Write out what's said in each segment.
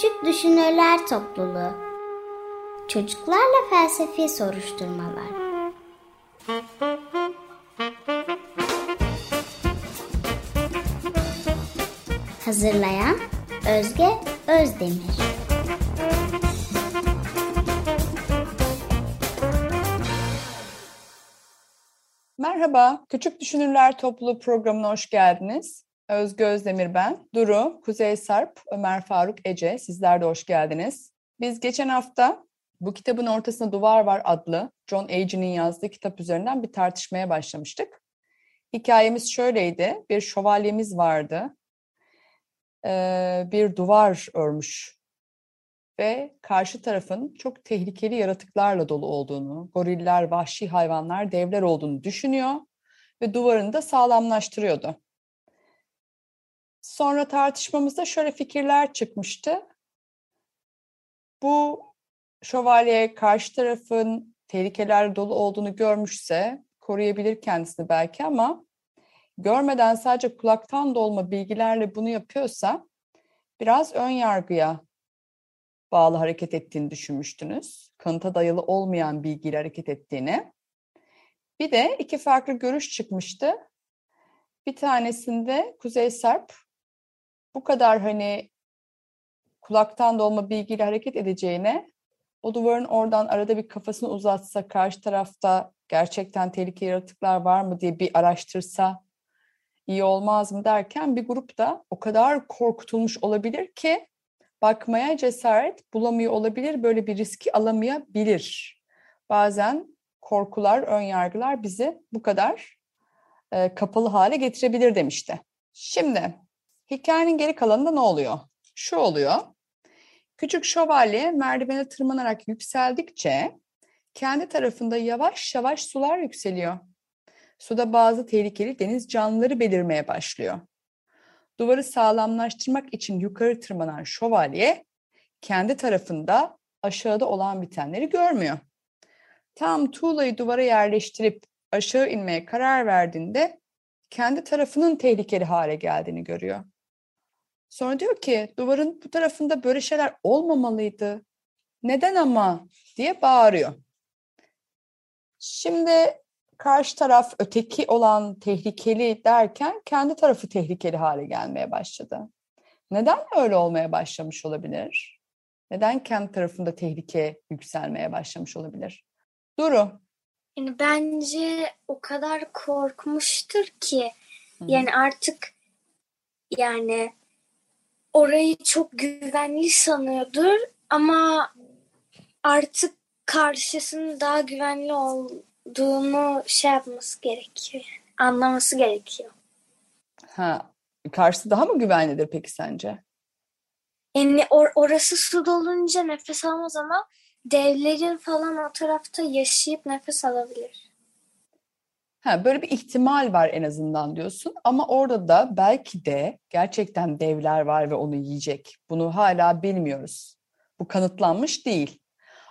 Küçük Düşünürler Topluluğu. Çocuklarla Felsefi Soruşturmalar. Hazırlayan Özge Özdemir. Merhaba, Küçük Düşünürler Topluluğu programına hoş geldiniz. Özgü Özdemir ben. Duru, Kuzey Sarp, Ömer Faruk Ece, sizler de hoş geldiniz. Biz geçen hafta Bu Kitabın Ortasında Duvar Var adlı John Agee'nin yazdığı kitap üzerinden bir tartışmaya başlamıştık. Hikayemiz şöyleydi, bir şövalyemiz vardı. Ee, bir duvar örmüş ve karşı tarafın çok tehlikeli yaratıklarla dolu olduğunu, goriller, vahşi hayvanlar, devler olduğunu düşünüyor ve duvarını da sağlamlaştırıyordu. Sonra tartışmamızda şöyle fikirler çıkmıştı. Bu şövalye karşı tarafın tehlikeler dolu olduğunu görmüşse koruyabilir kendisini belki ama görmeden sadece kulaktan dolma bilgilerle bunu yapıyorsa biraz ön yargıya bağlı hareket ettiğini düşünmüştünüz. Kanıta dayalı olmayan bilgiyle hareket ettiğini. Bir de iki farklı görüş çıkmıştı. Bir tanesinde Kuzey Sarp bu kadar hani kulaktan dolma bilgiyle hareket edeceğine o duvarın oradan arada bir kafasını uzatsa karşı tarafta gerçekten tehlikeli yaratıklar var mı diye bir araştırsa iyi olmaz mı derken bir grup da o kadar korkutulmuş olabilir ki bakmaya cesaret bulamıyor olabilir, böyle bir riski alamayabilir. Bazen korkular, ön yargılar bizi bu kadar e, kapalı hale getirebilir demişti. Şimdi hikayenin geri kalanında ne oluyor? Şu oluyor. Küçük şövalye merdivene tırmanarak yükseldikçe kendi tarafında yavaş yavaş sular yükseliyor. Suda bazı tehlikeli deniz canlıları belirmeye başlıyor. Duvarı sağlamlaştırmak için yukarı tırmanan şövalye kendi tarafında aşağıda olan bitenleri görmüyor. Tam tuğlayı duvara yerleştirip aşağı inmeye karar verdiğinde kendi tarafının tehlikeli hale geldiğini görüyor. Sonra diyor ki duvarın bu tarafında böyle şeyler olmamalıydı. Neden ama diye bağırıyor. Şimdi karşı taraf öteki olan tehlikeli derken kendi tarafı tehlikeli hale gelmeye başladı. Neden öyle olmaya başlamış olabilir? Neden kendi tarafında tehlike yükselmeye başlamış olabilir? Duru. Yani bence o kadar korkmuştur ki Hı. yani artık yani orayı çok güvenli sanıyordur ama artık karşısının daha güvenli ol, olduğunu şey yapması gerekiyor. Anlaması gerekiyor. Ha, karşısı daha mı güvenlidir peki sence? Yani or orası su dolunca nefes alamaz ama devlerin falan o tarafta yaşayıp nefes alabilir. Ha, böyle bir ihtimal var en azından diyorsun ama orada da belki de gerçekten devler var ve onu yiyecek. Bunu hala bilmiyoruz. Bu kanıtlanmış değil.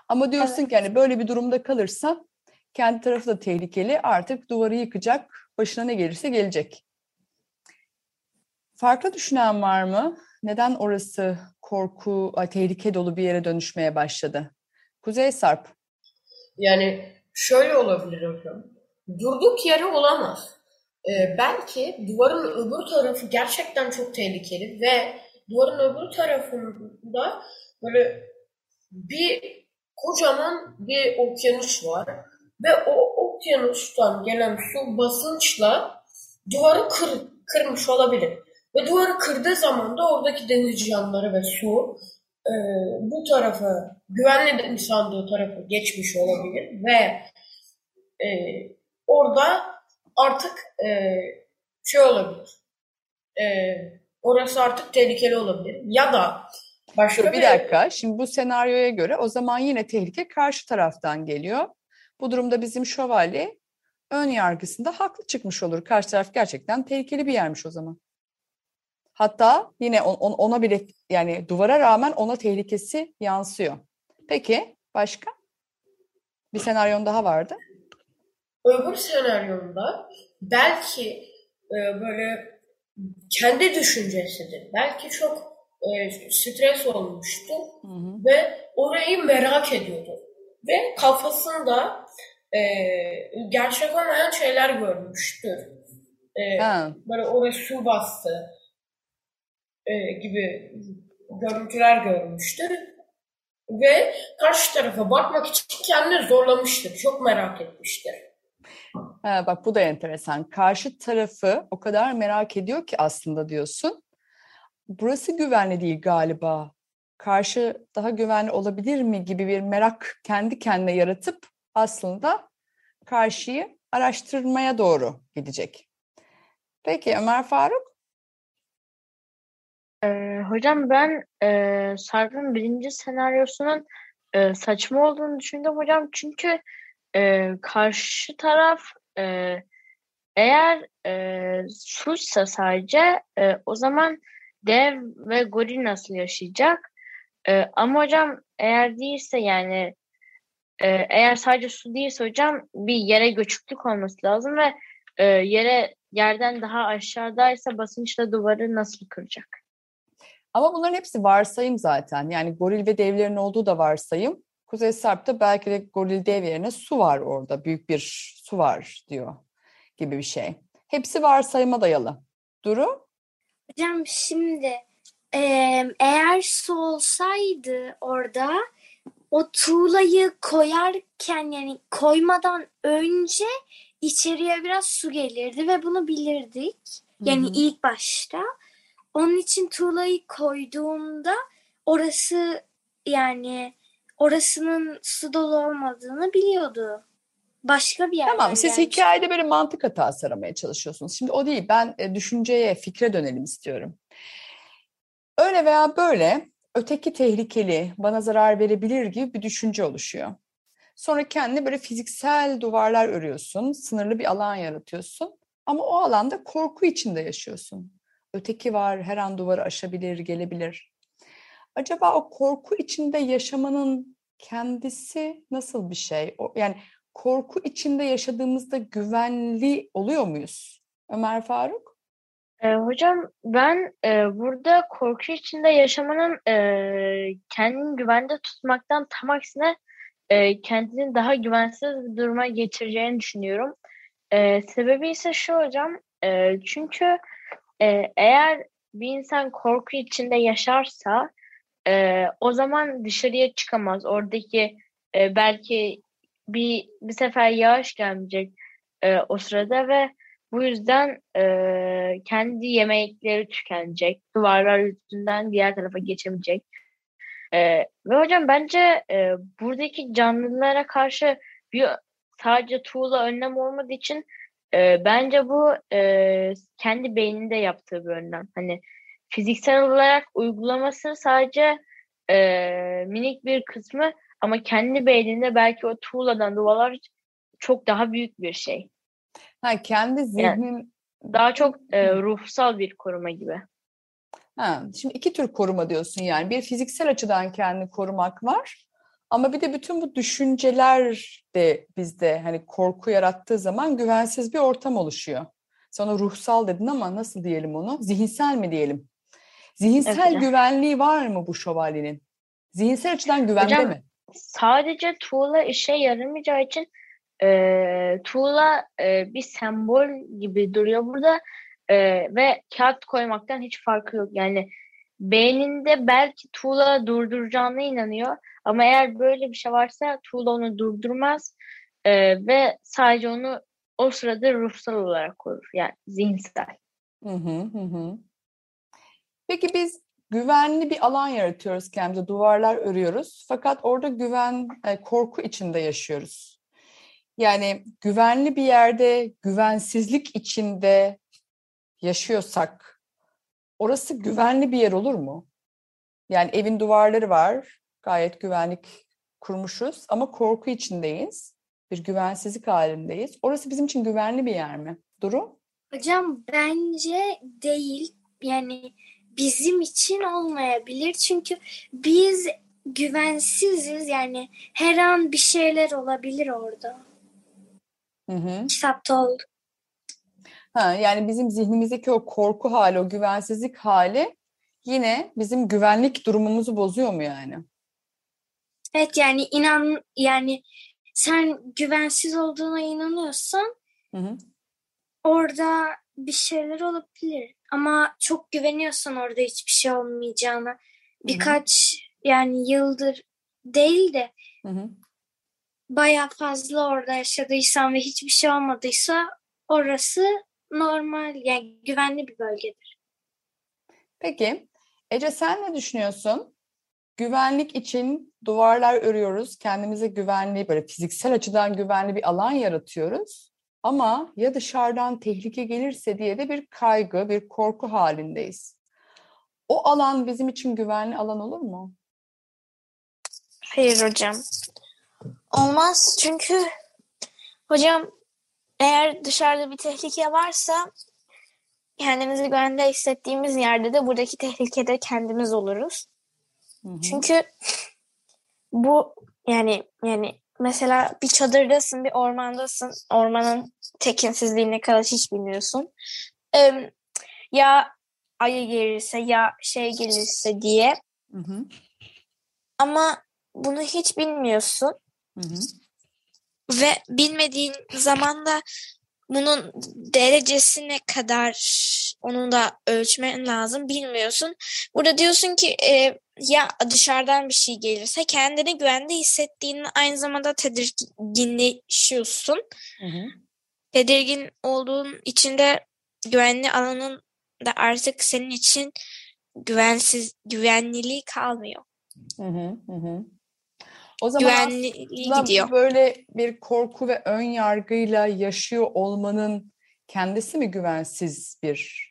Ama diyorsun evet. ki hani böyle bir durumda kalırsa kendi tarafı da tehlikeli. Artık duvarı yıkacak. Başına ne gelirse gelecek. Farklı düşünen var mı? Neden orası korku, tehlike dolu bir yere dönüşmeye başladı? Kuzey Sarp. Yani şöyle olabilir hocam. Durduk yere olamaz. Ee, belki duvarın öbür tarafı gerçekten çok tehlikeli ve duvarın öbür tarafında böyle bir kocaman bir okyanus var ve o okyanustan gelen su basınçla duvarı kır, kırmış olabilir. Ve duvarı kırdığı zaman da oradaki deniz canlıları ve su e, bu tarafı güvenli sandığı tarafı geçmiş olabilir ve e, orada artık e, şey olabilir. E, orası artık tehlikeli olabilir. Ya da başka bir, bir dakika. Şimdi bu senaryoya göre o zaman yine tehlike karşı taraftan geliyor. Bu durumda bizim şövalye ön yargısında haklı çıkmış olur. Karşı taraf gerçekten tehlikeli bir yermiş o zaman. Hatta yine on, ona bile yani duvara rağmen ona tehlikesi yansıyor. Peki başka? Bir senaryon daha vardı. Öbür senaryonda belki e, böyle kendi düşüncesidir. Belki çok e, stres olmuştu hı hı. ve orayı merak ediyordu. Ve kafasında e, gerçek olmayan şeyler görmüştür. E, böyle oraya su bastı e, gibi görüntüler görmüştür. Ve karşı tarafa bakmak için kendini zorlamıştır. Çok merak etmiştir. Ha, bak bu da enteresan. Karşı tarafı o kadar merak ediyor ki aslında diyorsun. Burası güvenli değil galiba. Karşı daha güvenli olabilir mi gibi bir merak kendi kendine yaratıp aslında karşıyı araştırmaya doğru gidecek. Peki Ömer Faruk? Ee, hocam ben e, Sarp'ın birinci senaryosunun e, saçma olduğunu düşündüm hocam. Çünkü e, karşı taraf e, eğer e, suçsa sadece e, o zaman dev ve goril nasıl yaşayacak? E, ama hocam eğer değilse yani e, eğer sadece su değilse hocam bir yere göçüklük olması lazım ve e, yere yerden daha aşağıdaysa basınçla duvarı nasıl kıracak? Ama bunların hepsi varsayım zaten. Yani goril ve devlerin olduğu da varsayım. Kuzey Sarp'ta belki de goril dev yerine su var orada. Büyük bir su var diyor gibi bir şey. Hepsi varsayıma dayalı. Duru? Hocam şimdi eğer su olsaydı orada o tuğlayı koyarken yani koymadan önce içeriye biraz su gelirdi ve bunu bilirdik. Yani Hı-hı. ilk başta. Onun için tuğlayı koyduğumda orası yani orasının su dolu olmadığını biliyordu. Başka bir yerden Tamam siz gelmiş. hikayede böyle mantık hatası aramaya çalışıyorsunuz. Şimdi o değil ben e, düşünceye, fikre dönelim istiyorum. Öyle veya böyle öteki tehlikeli, bana zarar verebilir gibi bir düşünce oluşuyor. Sonra kendine böyle fiziksel duvarlar örüyorsun, sınırlı bir alan yaratıyorsun. Ama o alanda korku içinde yaşıyorsun. Öteki var, her an duvarı aşabilir, gelebilir. Acaba o korku içinde yaşamanın kendisi nasıl bir şey? Yani korku içinde yaşadığımızda güvenli oluyor muyuz? Ömer Faruk? E, hocam ben e, burada korku içinde yaşamanın e, kendini güvende tutmaktan tam aksine e, kendini daha güvensiz bir duruma getireceğini düşünüyorum. E, sebebi ise şu hocam, e, çünkü e, eğer bir insan korku içinde yaşarsa e, o zaman dışarıya çıkamaz. Oradaki e, belki bir bir sefer yağış gelmeyecek e, o sırada ve bu yüzden e, kendi yemekleri tükenecek. Duvarlar yüzünden diğer tarafa geçemeyecek. E, ve hocam bence e, buradaki canlılara karşı bir sadece tuğla önlem olmadığı için e, bence bu e, kendi beyninde yaptığı bir önlem. Hani fiziksel olarak uygulaması sadece e, minik bir kısmı ama kendi beyninde belki o tuğladan duvarlar çok daha büyük bir şey. Ha, kendi zihnin... Yani daha çok e, ruhsal bir koruma gibi. Ha, şimdi iki tür koruma diyorsun yani. Bir fiziksel açıdan kendini korumak var. Ama bir de bütün bu düşünceler de bizde hani korku yarattığı zaman güvensiz bir ortam oluşuyor. Sana ruhsal dedin ama nasıl diyelim onu? Zihinsel mi diyelim? Zihinsel evet. güvenliği var mı bu şövalyenin? Zihinsel açıdan güvende Hocam, mi? Sadece tuğla işe yaramayacağı için e, tuğla e, bir sembol gibi duruyor burada e, ve kağıt koymaktan hiç farkı yok. Yani beyninde belki tuğla durduracağına inanıyor ama eğer böyle bir şey varsa tuğla onu durdurmaz e, ve sadece onu o sırada ruhsal olarak korur. Yani zihinsel. Hı hı hı. Peki biz güvenli bir alan yaratıyoruz kendimize, duvarlar örüyoruz. Fakat orada güven, e, korku içinde yaşıyoruz. Yani güvenli bir yerde, güvensizlik içinde yaşıyorsak orası güvenli bir yer olur mu? Yani evin duvarları var, gayet güvenlik kurmuşuz ama korku içindeyiz. Bir güvensizlik halindeyiz. Orası bizim için güvenli bir yer mi? Duru? Hocam bence değil. Yani bizim için olmayabilir. Çünkü biz güvensiziz. Yani her an bir şeyler olabilir orada. Hı hı. Kitapta oldu. Ha, yani bizim zihnimizdeki o korku hali, o güvensizlik hali yine bizim güvenlik durumumuzu bozuyor mu yani? Evet yani inan yani sen güvensiz olduğuna inanıyorsan Hı hı. orada bir şeyler olabilir. Ama çok güveniyorsan orada hiçbir şey olmayacağına birkaç yani yıldır değil de Hı hı. bayağı fazla orada yaşadıysan ve hiçbir şey olmadıysa orası normal yani güvenli bir bölgedir. Peki Ece sen ne düşünüyorsun? Güvenlik için duvarlar örüyoruz. Kendimize güvenli, böyle fiziksel açıdan güvenli bir alan yaratıyoruz. Ama ya dışarıdan tehlike gelirse diye de bir kaygı, bir korku halindeyiz. O alan bizim için güvenli alan olur mu? Hayır hocam. Olmaz çünkü hocam eğer dışarıda bir tehlike varsa kendimizi güvende hissettiğimiz yerde de buradaki tehlikede kendimiz oluruz. Hı hı. Çünkü bu yani yani mesela bir çadırdasın, bir ormandasın. Ormanın tekinsizliğine kadar hiç bilmiyorsun. Ee, ya ayı gelirse ya şey gelirse diye Hı hı. ama bunu hiç bilmiyorsun. Hı hı. Ve bilmediğin zaman da bunun derecesi ne kadar onu da ölçmen lazım bilmiyorsun. Burada diyorsun ki e, ya dışarıdan bir şey gelirse kendini güvende hissettiğin aynı zamanda tedirginleşiyorsun. Hı hı. Tedirgin olduğun içinde güvenli alanın da artık senin için güvensiz güvenliliği kalmıyor. Hı. Hı hı. O zaman Güvenliği gidiyor. böyle bir korku ve ön yargıyla yaşıyor olmanın kendisi mi güvensiz bir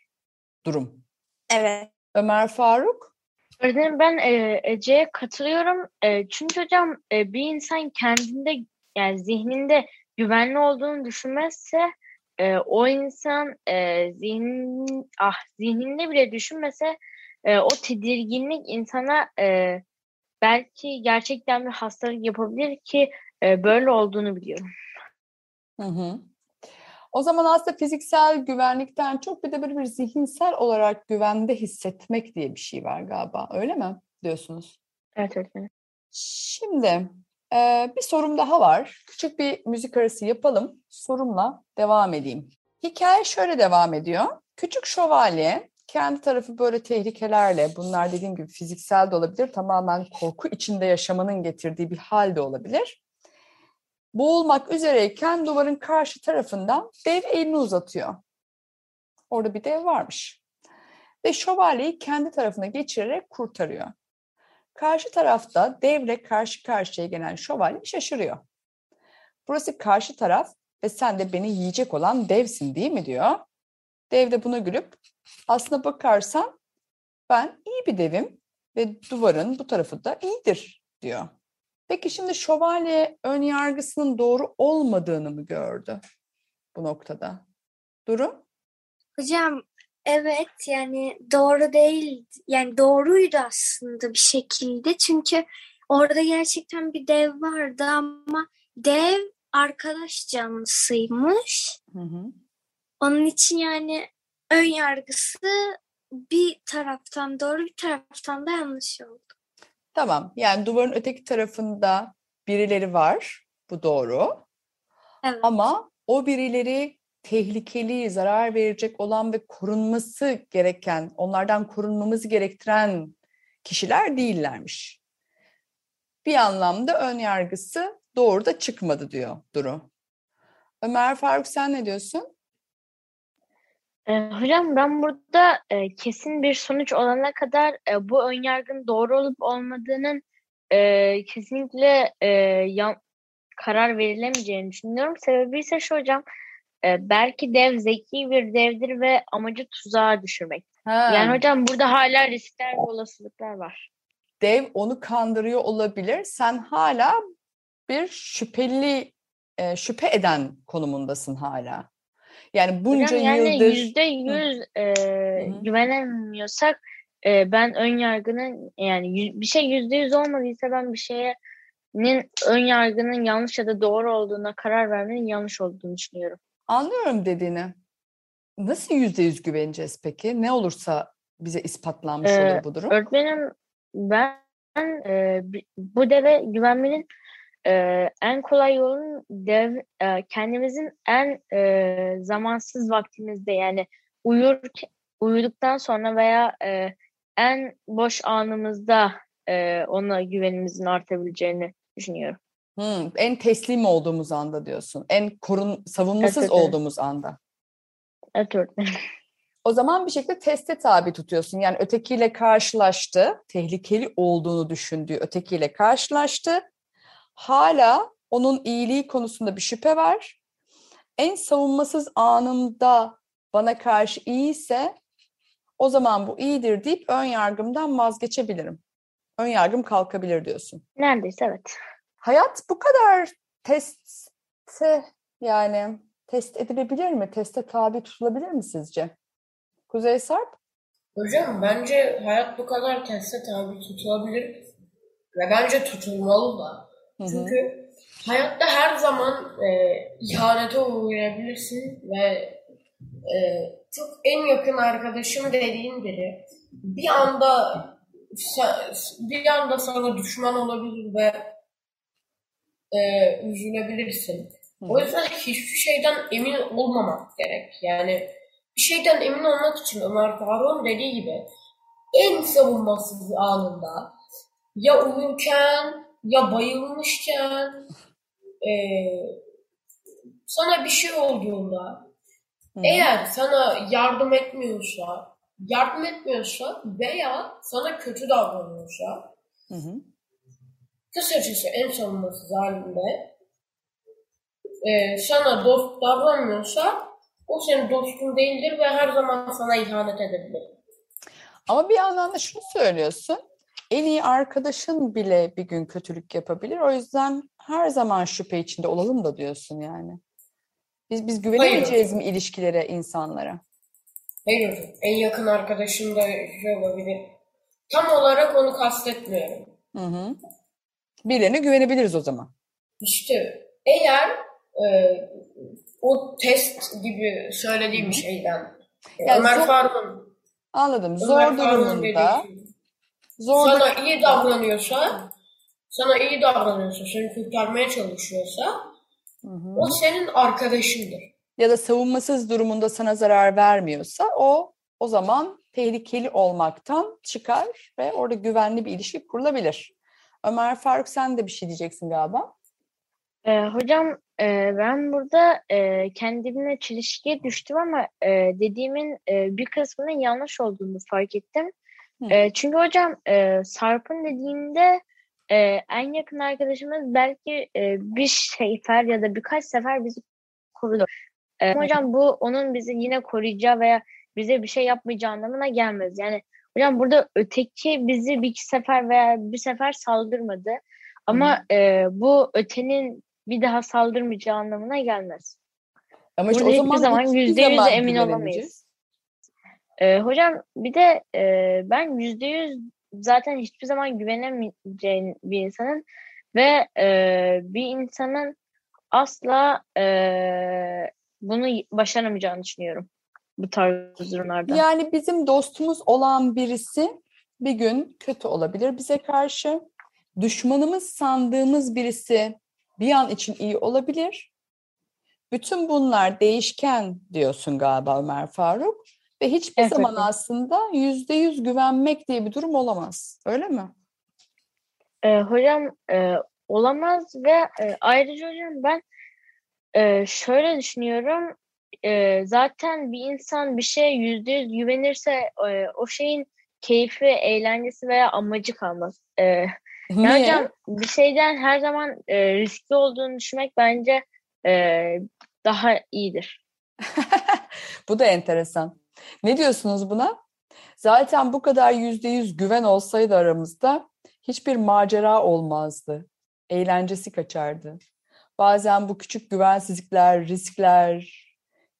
durum? Evet. Ömer Faruk? Öğretmenim ben e, Ece'ye katılıyorum. E, çünkü hocam e, bir insan kendinde yani zihninde güvenli olduğunu düşünmezse e, o insan e, zihnin, ah, zihninde bile düşünmese e, o tedirginlik insana e, belki gerçekten bir hastalık yapabilir ki e, böyle olduğunu biliyorum. Hı hı. O zaman aslında fiziksel güvenlikten çok bir de böyle bir zihinsel olarak güvende hissetmek diye bir şey var galiba. Öyle mi diyorsunuz? Evet öğretmenim. Şimdi e, bir sorum daha var. Küçük bir müzik arası yapalım. Sorumla devam edeyim. Hikaye şöyle devam ediyor. Küçük şövalye kendi tarafı böyle tehlikelerle, bunlar dediğim gibi fiziksel de olabilir, tamamen korku içinde yaşamanın getirdiği bir hal de olabilir. Boğulmak üzereyken duvarın karşı tarafından dev elini uzatıyor. Orada bir dev varmış. Ve şövalyeyi kendi tarafına geçirerek kurtarıyor. Karşı tarafta devle karşı karşıya gelen şövalye şaşırıyor. Burası karşı taraf ve sen de beni yiyecek olan devsin değil mi diyor. Dev de buna gülüp aslına bakarsan ben iyi bir devim ve duvarın bu tarafı da iyidir diyor. Peki şimdi şövalye ön yargısının doğru olmadığını mı gördü bu noktada? Durum? Hocam evet yani doğru değil yani doğruydu aslında bir şekilde çünkü orada gerçekten bir dev vardı ama dev arkadaş canlısıymış. Hı hı. Onun için yani ön yargısı bir taraftan doğru bir taraftan da yanlış oldu. Tamam. Yani duvarın öteki tarafında birileri var. Bu doğru. Evet. Ama o birileri tehlikeli, zarar verecek olan ve korunması gereken, onlardan korunmamız gerektiren kişiler değillermiş. Bir anlamda ön yargısı doğru da çıkmadı diyor Duru. Ömer Faruk sen ne diyorsun? E, hocam ben burada e, kesin bir sonuç olana kadar e, bu önyargının doğru olup olmadığının e, kesinlikle e, yan- karar verilemeyeceğini düşünüyorum. Sebebi ise şu hocam, e, belki dev zeki bir devdir ve amacı tuzağa düşürmek. Ha, Yani hocam burada hala riskler ve olasılıklar var. dev onu kandırıyor olabilir. Sen hala bir şüpheli, e, şüphe eden konumundasın hala. Yani bunca Hocam yani yıldır... yüzde yüz e, güvenemiyorsak e, ben ön yargının yani bir şey yüzde yüz olmadıysa ben bir şeyin ön yargının yanlış ya da doğru olduğuna karar vermenin yanlış olduğunu düşünüyorum. Anlıyorum dediğini. Nasıl yüzde yüz güveneceğiz peki? Ne olursa bize ispatlanmış Ee, olur bu durum? Öğretmenim ben e, bu deve güvenmenin e, en kolay yolun dev e, kendimizin en e, zamansız vaktimizde yani uyur uyuduktan sonra veya e, en boş anımızda e, ona güvenimizin artabileceğini düşünüyorum. Hmm, en teslim olduğumuz anda diyorsun. En korun savunmasız Evet, evet, evet. olduğumuz anda. Evet öğretmenim. O zaman bir şekilde teste tabi tutuyorsun. Yani ötekiyle karşılaştı, tehlikeli olduğunu düşündüğü ötekiyle karşılaştı. Hala onun iyiliği konusunda bir şüphe var. En savunmasız anımda bana karşı iyiyse o zaman bu iyidir deyip ön yargımdan vazgeçebilirim. Ön yargım kalkabilir diyorsun. Neredeyse evet. Hayat bu kadar teste yani test edilebilir mi? Teste tabi tutulabilir mi sizce? Kuzey Sarp? Hocam bence hayat bu kadar teste tabi tutulabilir ve bence tutulmalı da. Hı hı. Çünkü hayatta her zaman e, ihanete uğrayabilirsin ve e, çok en yakın arkadaşım dediğin biri bir anda bir anda sana düşman olabilir ve e, üzülebilirsin. O yüzden hiçbir şeyden emin olmamak gerek. Yani bir şeyden emin olmak için Ömer Faruk'un dediği gibi en savunmasız anında ya uyurken ya bayılmışken e, sana bir şey olduğunda Hı eğer sana yardım etmiyorsa yardım etmiyorsa veya sana kötü davranıyorsa Hı hı. kısacası en savunmasız halinde e, sana dost davranmıyorsa o senin dostun değildir ve her zaman sana ihanet edebilir. Ama bir yandan da şunu söylüyorsun. En iyi arkadaşın bile bir gün kötülük yapabilir. O yüzden her zaman şüphe içinde olalım da diyorsun yani. Biz biz güvenemeyeceğiz mi ilişkilere, insanlara? Hayır en yakın arkadaşın da şey olabilir. Tam olarak onu kastetmiyorum. Hı hı. Birilerine güvenebiliriz o zaman. İşte eğer e, o test gibi söylediğim şeyden e, Yani Ömer zor- Faruk'un Anladım. Ömer Zor Faruk'un durumunda, dediği şey. zor sana iyi davranıyorsa sana iyi davranıyorsa, seni kurtarmaya çalışıyorsa Hı hı. o senin arkadaşındır. ya da savunmasız durumunda sana zarar vermiyorsa o o zaman tehlikeli olmaktan çıkar ve orada güvenli bir ilişki kurulabilir. Ömer Faruk sen de bir şey diyeceksin galiba. Ee, hocam e, ben burada e, kendimle çelişkiye düştüm ama e, dediğimin e, bir kısmının yanlış olduğunu fark ettim. Hı. E, çünkü hocam e, Sarp'ın dediğinde e, en yakın arkadaşımız belki e, bir sefer ya da birkaç sefer bizi korudu. E, hocam bu onun bizi yine koruyacağı veya bize bir şey yapmayacağı anlamına gelmez. Yani hocam burada öteki bizi bir iki sefer veya bir sefer saldırmadı. Ama e, bu ötenin bir daha saldırmayacağı anlamına gelmez. Ama Burada o hiçbir zaman zaman hiçbir yüzde yüz zaman emin güvenemeyeceğiz. olamayız. E, hocam bir de e, ben yüzde yüz zaten hiçbir zaman güvenemeyeceğim bir insanın ve e, bir insanın asla e, bunu başaramayacağını düşünüyorum bu tarz durumlarda. Yani bizim dostumuz olan birisi bir gün kötü olabilir bize karşı. Düşmanımız sandığımız birisi bir an için iyi olabilir. Bütün bunlar değişken diyorsun galiba Ömer Faruk. Ve hiçbir Evet, zaman evet. aslında yüzde yüz güvenmek diye bir durum olamaz. Öyle mi? E, hocam e, olamaz ve e, ayrıca hocam ben e, şöyle düşünüyorum. E, zaten bir insan bir şeye yüzde yüz güvenirse e, o şeyin keyfi, eğlencesi veya amacı kalmaz. E, yani Niye? hocam bir şeyden her zaman e, riskli olduğunu düşünmek bence e, daha iyidir. Bu da enteresan. Ne diyorsunuz buna? Zaten bu kadar yüzde yüz güven olsaydı aramızda hiçbir macera olmazdı. Eğlencesi kaçardı. Bazen bu küçük güvensizlikler, riskler,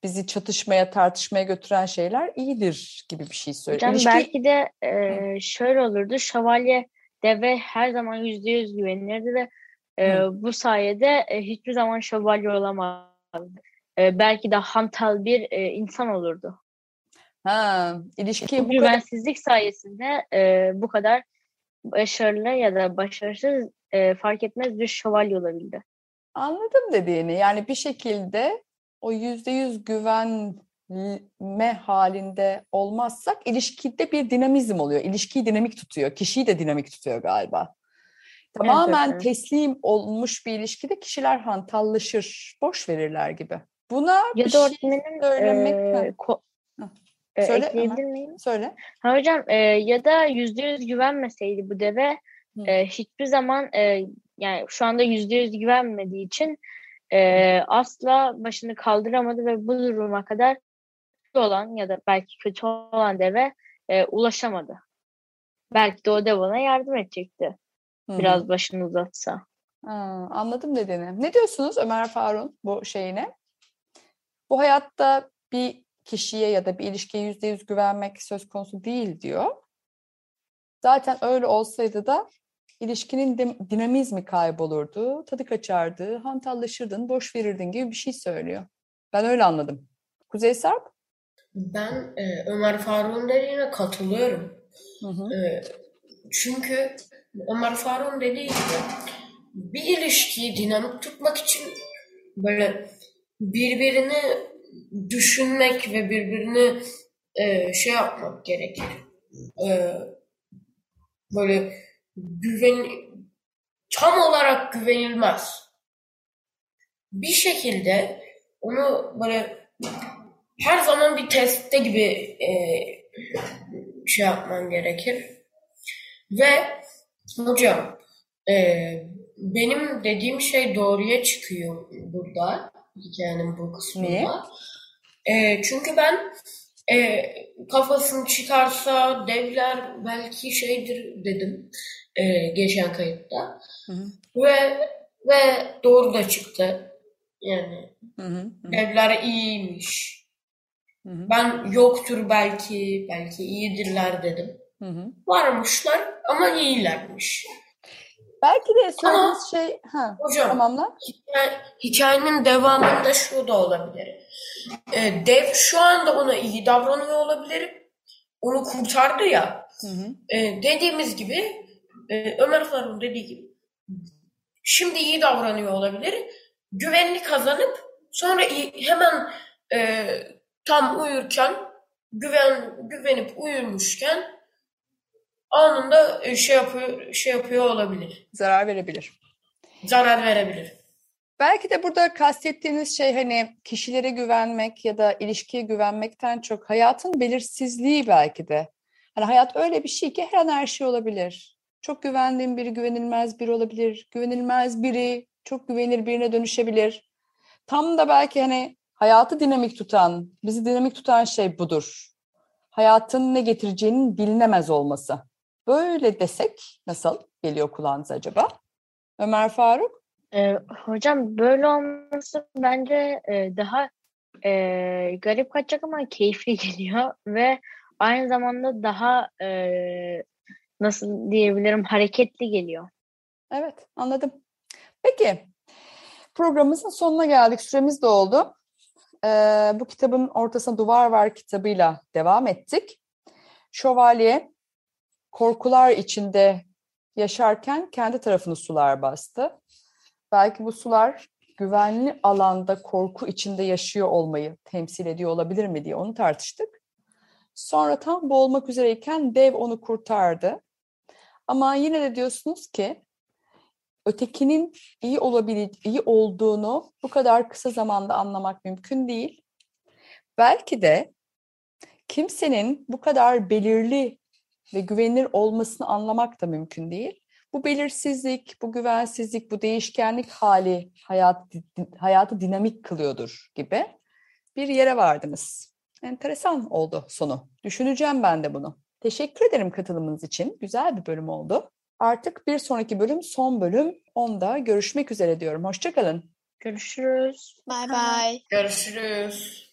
bizi çatışmaya, tartışmaya götüren şeyler iyidir gibi bir şey söylüyor. İlişki- belki de e, şöyle olurdu. Şövalye deve her zaman yüzde yüz güvenirdi ve e, bu sayede e, hiçbir zaman şövalye olamazdı. E, belki de hantal bir e, insan olurdu. Ha, ilişkiyi Bu bu kadar güvensizlik sayesinde e, bu kadar başarılı ya da başarısız e, fark etmez bir şövalye olabildi. anladım dediğini. Yani bir şekilde o yüzde yüz güvenme halinde olmazsak ilişkide bir dinamizm oluyor. İlişkiyi dinamik tutuyor. Kişiyi de dinamik tutuyor galiba. Tamamen evet. teslim olmuş bir ilişkide kişiler hantallaşır, boş verirler gibi. Buna Ya bir da şey öğretmenim söylemek e, ko-. E, Söyle ekleyebilir miyim? söyle. Ha hocam e, ya da yüzde yüz güvenmeseydi bu deve Hı. e, hiçbir zaman e, yani şu anda yüzde yüz güvenmediği için e, asla başını kaldıramadı ve bu duruma kadar olan ya da belki kötü olan deve e, ulaşamadı. Belki de o dev ona yardım edecekti. Hı. Biraz başını uzatsa. Ha, anladım dediğini. Ne diyorsunuz Ömer Faruk'un bu şeyine? Bu hayatta bir kişiye ya da bir ilişkiye yüzde yüz güvenmek söz konusu değil diyor. Zaten öyle olsaydı da ilişkinin dinamizmi kaybolurdu, tadı kaçardı, hantallaşırdın, boş verirdin gibi bir şey söylüyor. Ben öyle anladım. Kuzey Sarp? Ben e, Ömer Faruk'un dediğine katılıyorum. Hı hı. E, çünkü Ömer Faruk'un dediği gibi bir ilişkiyi dinamik tutmak için böyle birbirini düşünmek ve birbirini e, şey yapmak gerekir. E, böyle güven tam olarak güvenilmez. Bir şekilde onu böyle her zaman bir testte gibi e, şey yapman gerekir. Ve hocam e, benim dediğim şey doğruya çıkıyor burada hikayenin bu kısmında. Niye? E, çünkü ben e, kafasını çıkarsa devler belki şeydir dedim e, geçen kayıtta. Hı hı. Ve ve doğru da çıktı. Yani Hı hı. Hı devler iyiymiş. hı. Hı Ben yoktur belki, belki iyidirler dedim. hı. Hı. Varmışlar ama iyilermiş. Belki de söylediğiniz şey... Ha, Hocam, tamamla. hikaye- hikayenin devamında şu da olabilir. Ee, dev şu anda ona iyi davranıyor olabilir. Onu kurtardı ya. Hı hı. Ee, dediğimiz gibi, e, Ömer Faruk'un dediği gibi şimdi iyi davranıyor olabilir. Güvenini kazanıp sonra iyi- hemen e, tam uyurken güven güvenip uyumuşken anında e, şey yapıyor şey yapıyor olabilir. Zarar verebilir. Zarar verebilir. Belki de burada kastettiğiniz şey hani kişilere güvenmek ya da ilişkiye güvenmekten çok hayatın belirsizliği belki de. Hani hayat öyle bir şey ki her an her şey olabilir. Çok güvendiğim biri güvenilmez biri olabilir. Güvenilmez biri çok güvenilir birine dönüşebilir. Tam da belki hani hayatı dinamik tutan, bizi dinamik tutan şey budur. Hayatın ne getireceğinin bilinemez olması. Böyle desek nasıl geliyor kulağınıza acaba? Ömer Faruk? E, hocam böyle olması bence e, daha e, garip kaçacak ama keyifli geliyor ve aynı zamanda daha e, nasıl diyebilirim hareketli geliyor. Evet, anladım. Peki, programımızın sonuna geldik. Süremiz de oldu. Ee, bu kitabın ortasına Duvar Var kitabıyla devam ettik. Şövalye korkular içinde yaşarken kendi tarafını sular bastı. Belki bu sular güvenli alanda korku içinde yaşıyor olmayı temsil ediyor olabilir mi diye onu tartıştık. Sonra tam boğulmak üzereyken dev onu kurtardı. Ama yine de diyorsunuz ki ötekinin iyi olabile iyi olduğunu bu kadar kısa zamanda anlamak mümkün değil. Belki de kimsenin bu kadar belirli ve güvenilir olmasını anlamak da mümkün değil. Bu belirsizlik, bu güvensizlik, bu değişkenlik hali hayat, hayatı dinamik kılıyordur gibi bir yere vardınız. Enteresan oldu sonu. Düşüneceğim ben de bunu. Teşekkür ederim katılımınız için. Güzel bir bölüm oldu. Artık bir sonraki bölüm son bölüm. Onda görüşmek üzere diyorum. Hoşçakalın. Görüşürüz. Bye bye. Görüşürüz.